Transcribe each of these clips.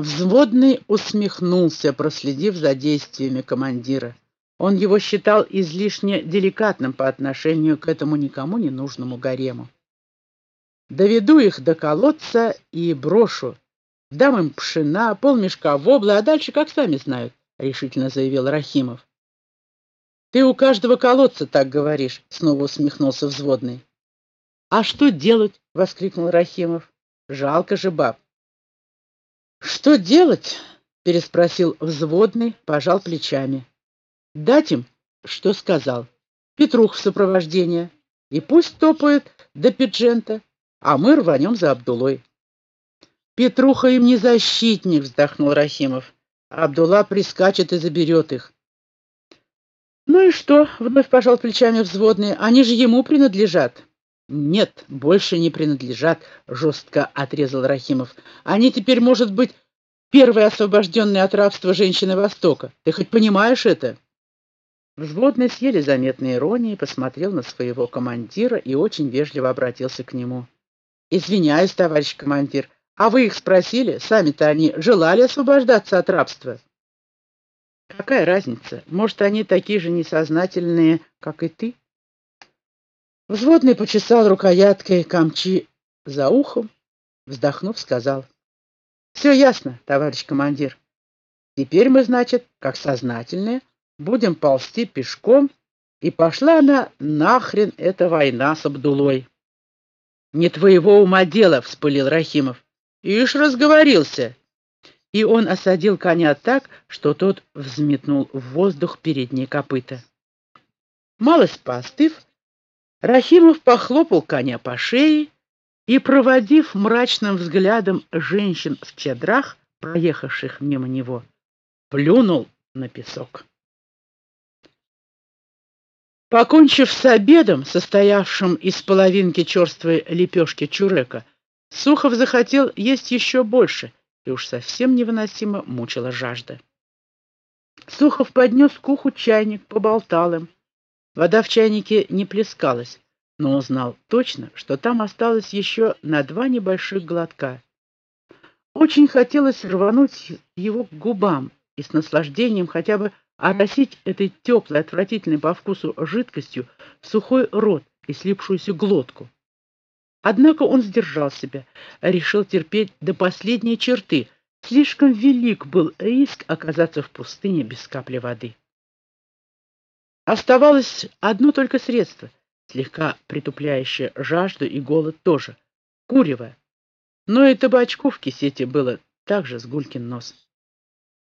Взводный усмехнулся, проследив за действиями командира. Он его считал излишне деликатным по отношению к этому никому не нужному гарему. Доведу их до колодца и брошу. Дам им пшена, полмешка вобла, а дальше как сами знают, — решительно заявил Рахимов. Ты у каждого колодца так говоришь, — снова усмехнулся взводный. А что делать? — воскликнул Рахимов. Жалко же баб. «Что делать?» — переспросил взводный, пожал плечами. «Дать им, что сказал. Петрух в сопровождение. И пусть топает до Пиджента, а мы рванем за Абдулой». «Петруха им не защитник», — вздохнул Рахимов. «Абдулла прискачет и заберет их». «Ну и что?» — вновь пожал плечами взводный. «Они же ему принадлежат». «Нет, больше не принадлежат», — жестко отрезал Рахимов. «Они теперь, может быть, первые освобожденные от рабства женщины Востока. Ты хоть понимаешь это?» Взводный с еле заметной иронией посмотрел на своего командира и очень вежливо обратился к нему. «Извиняюсь, товарищ командир, а вы их спросили, сами-то они желали освобождаться от рабства?» «Какая разница? Может, они такие же несознательные, как и ты?» Взводный почесал рукояткой камчи за ухом, вздохнув, сказал. «Все ясно, товарищ командир. Теперь мы, значит, как сознательные, будем ползти пешком, и пошла она нахрен эта война с Абдулой». «Не твоего ума дело!» — вспылил Рахимов. «Ишь разговорился!» И он осадил коня так, что тот взметнул в воздух передние копыта. Малость поостыв, Рахимов похлопал коня по шее и, проводив мрачным взглядом женщин в чедрах, проехавших мимо него, плюнул на песок. Покончив с обедом, состоявшим из половинки черствой лепешки чурека, Сухов захотел есть еще больше, и уж совсем невыносимо мучила жажда. Сухов поднес к уху чайник, поболтал им. Вода в чайнике не плескалась, но он знал точно, что там осталось еще на два небольших глотка. Очень хотелось рвануть его к губам и с наслаждением хотя бы оросить этой теплой, отвратительной по вкусу жидкостью сухой рот и слипшуюся глотку. Однако он сдержал себя, решил терпеть до последней черты. Слишком велик был риск оказаться в пустыне без капли воды. Оставалось одно только средство, слегка притупляющее жажду и голод тоже — курево. Но и табачку в кисете было также с гулькин нос.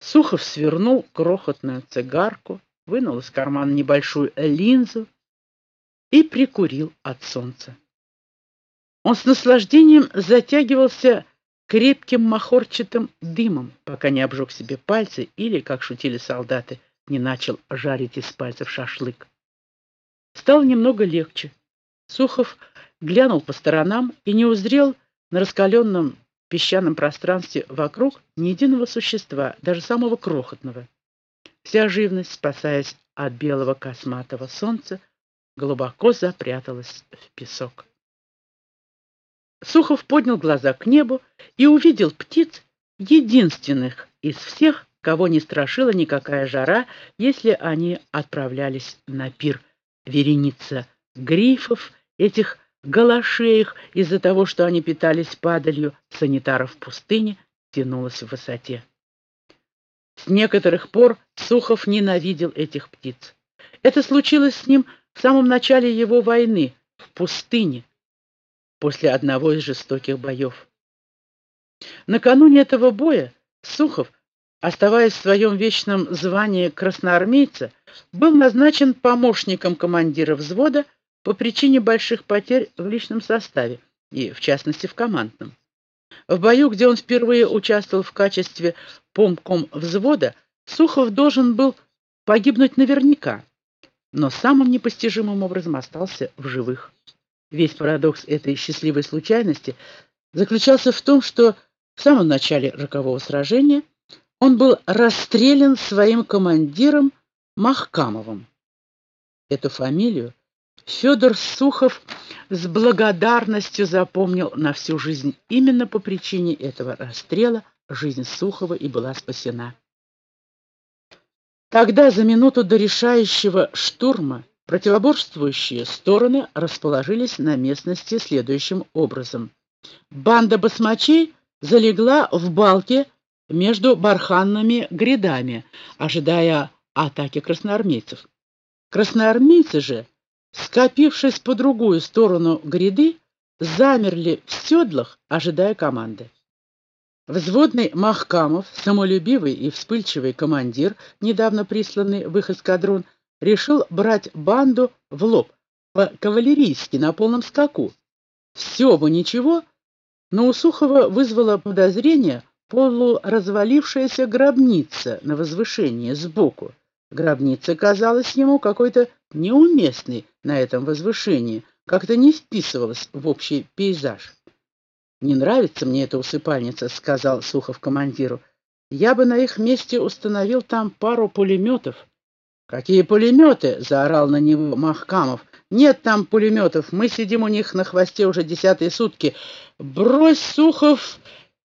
Сухов свернул крохотную цигарку, вынул из кармана небольшую линзу и прикурил от солнца. Он с наслаждением затягивался крепким махорчатым дымом, пока не обжег себе пальцы или, как шутили солдаты, — не начал жарить из пальцев шашлык. Стало немного легче. Сухов глянул по сторонам и не узрел на раскаленном песчаном пространстве вокруг ни единого существа, даже самого крохотного. Вся живность, спасаясь от белого косматого солнца, глубоко запряталась в песок. Сухов поднял глаза к небу и увидел птиц, единственных из всех, кого не страшила никакая жара, если они отправлялись на пир. Вереница грифов, этих галашеях, из-за того, что они питались падалью санитаров в пустыне, тянулась в высоте. С некоторых пор Сухов ненавидел этих птиц. Это случилось с ним в самом начале его войны, в пустыне, после одного из жестоких боев. Накануне этого боя Сухов оставаясь в своем вечном звании красноармейца, был назначен помощником командира взвода по причине больших потерь в личном составе и, в частности, в командном. В бою, где он впервые участвовал в качестве помком взвода, Сухов должен был погибнуть наверняка, но самым непостижимым образом остался в живых. Весь парадокс этой счастливой случайности заключался в том, что в самом начале рокового сражения он был расстрелян своим командиром Махкамовым. Эту фамилию Федор Сухов с благодарностью запомнил на всю жизнь именно по причине этого расстрела жизнь Сухова и была спасена. Тогда, за минуту до решающего штурма, противоборствующие стороны расположились на местности следующим образом. Банда басмачей залегла в балке между барханными грядами, ожидая атаки красноармейцев. Красноармейцы же, скопившись по другую сторону гряды, замерли в седлах, ожидая команды. Взводный Махкамов, самолюбивый и вспыльчивый командир, недавно присланный в их эскадрон, решил брать банду в лоб, по-кавалерийски, на полном скаку. Все бы ничего, но у Сухова вызвало подозрение полуразвалившаяся гробница на возвышении сбоку. Гробница казалась ему какой-то неуместной на этом возвышении, как-то не вписывалась в общий пейзаж. «Не нравится мне эта усыпальница», — сказал Сухов командиру. «Я бы на их месте установил там пару пулеметов». «Какие пулеметы?» — заорал на него Махкамов. «Нет там пулеметов. Мы сидим у них на хвосте уже десятые сутки. Брось, Сухов,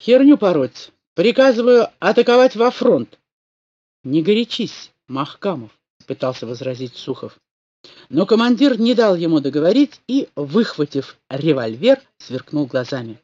херню пороть. Приказываю атаковать во фронт». «Не горячись, Махкамов», — пытался возразить Сухов. Но командир не дал ему договорить и, выхватив револьвер, сверкнул глазами.